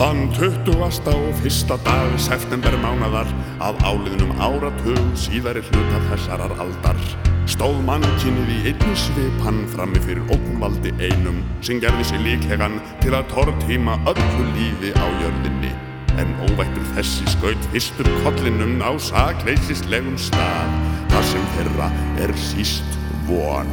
Þann 20. og fyrsta dag september mánadar að áliðnum áratug síðari hluta þessarar aldar stóð mannkinnið í einni svipan frammi fyrir ógnvaldi einum sem gerði sér líklegan til að tortíma öllu lífi á jörðinni en óvættur þessi skaut fyrstur kollinum á sakleisislegum stað þar sem þeirra er síst von